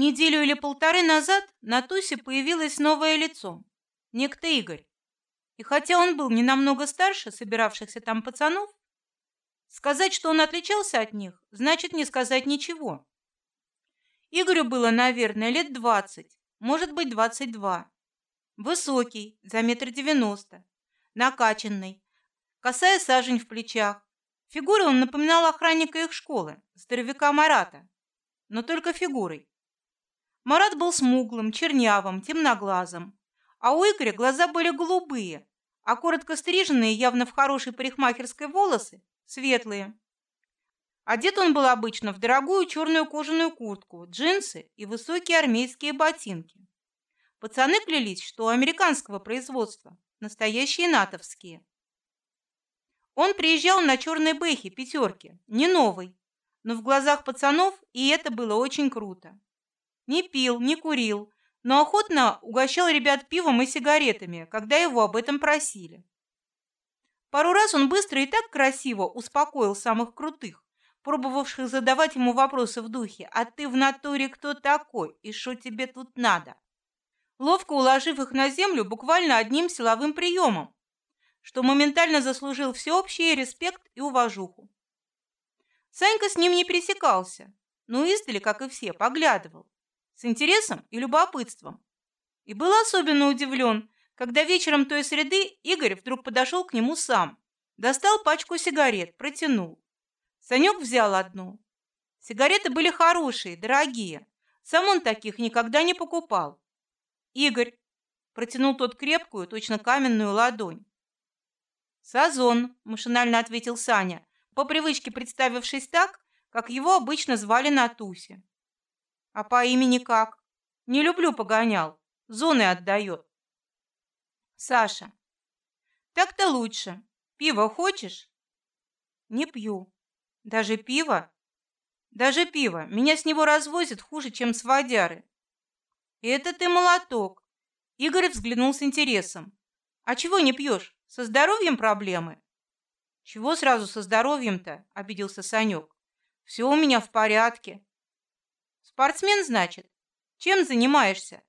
Неделю или полторы назад на Тусе появилось новое лицо, некто Игорь. И хотя он был не намного старше собиравшихся там пацанов, сказать, что он отличался от них, значит не сказать ничего. Игорю было, наверное, лет двадцать, может быть, двадцать два. Высокий, за метр девяносто, накачанный, косая сажень в плечах. Фигурой он напоминал охранника их школы, здоровяка Марата, но только фигурой. Марат был смуглым, чернявым, темноглазым, а у Игоря глаза были голубые, а коротко стриженные, явно в хорошей парикмахерской волосы, светлые. Одет он был обычно в дорогую черную кожаную куртку, джинсы и высокие армейские ботинки. Пацаны клялись, что американского производства, настоящие натовские. Он приезжал на черной бэхе пятерки, не новый, но в глазах пацанов и это было очень круто. Не пил, не курил, но охотно угощал ребят пивом и сигаретами, когда его об этом просили. Пару раз он быстро и так красиво успокоил самых крутых, пробовавших задавать ему вопросы в духе: "А ты в натуре кто такой и что тебе тут надо?" Ловко уложив их на землю буквально одним силовым приемом, что моментально заслужил всеобщий респект и уважуху. Санька с ним не пересекался, но издали, как и все, поглядывал с интересом и любопытством. И был особенно удивлен, когда вечером той среды Игорь вдруг подошел к нему сам, достал пачку сигарет, протянул. Санек взял одну. Сигареты были хорошие, дорогие. Сам он таких никогда не покупал. Игорь протянул тот крепкую, точно каменную ладонь. Сазон, машинально ответил Саня, по привычке представившись так, как его обычно звали на тусе. А по имени как? Не люблю погонял. Зоны отдает. Саша. Так-то лучше. Пиво хочешь? Не пью. Даже пиво? Даже пиво. Меня с него развозят хуже, чем с водяры. Это ты молоток. Игорь взглянул с интересом. А чего не пьешь? Со здоровьем проблемы? Чего сразу со здоровьем-то? Обиделся Санек. Все у меня в порядке. Спортсмен, значит? Чем занимаешься?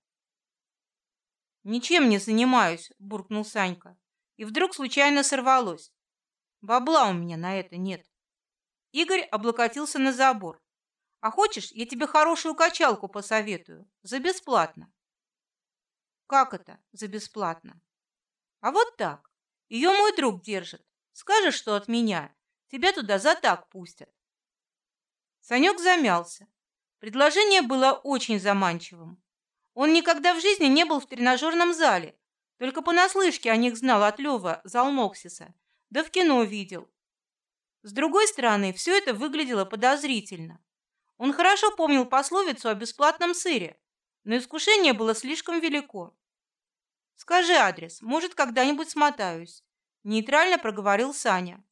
Ничем не занимаюсь, буркнул Санька. И вдруг случайно сорвалось. Бабла у меня на это нет. Игорь облокотился на забор. А хочешь, я тебе хорошую качалку посоветую за бесплатно? Как это за бесплатно? А вот так. Ее мой друг держит. Скажешь, что от меня, тебя туда за так пустят. Санек замялся. Предложение было очень заманчивым. Он никогда в жизни не был в тренажерном зале, только понаслышке о них знал от Лева Залмоксиса, да в кино видел. С другой стороны, все это выглядело подозрительно. Он хорошо помнил пословицу о бесплатном сыре, но искушение было слишком велико. Скажи адрес, может, когда-нибудь смотаюсь, нейтрально проговорил Саня.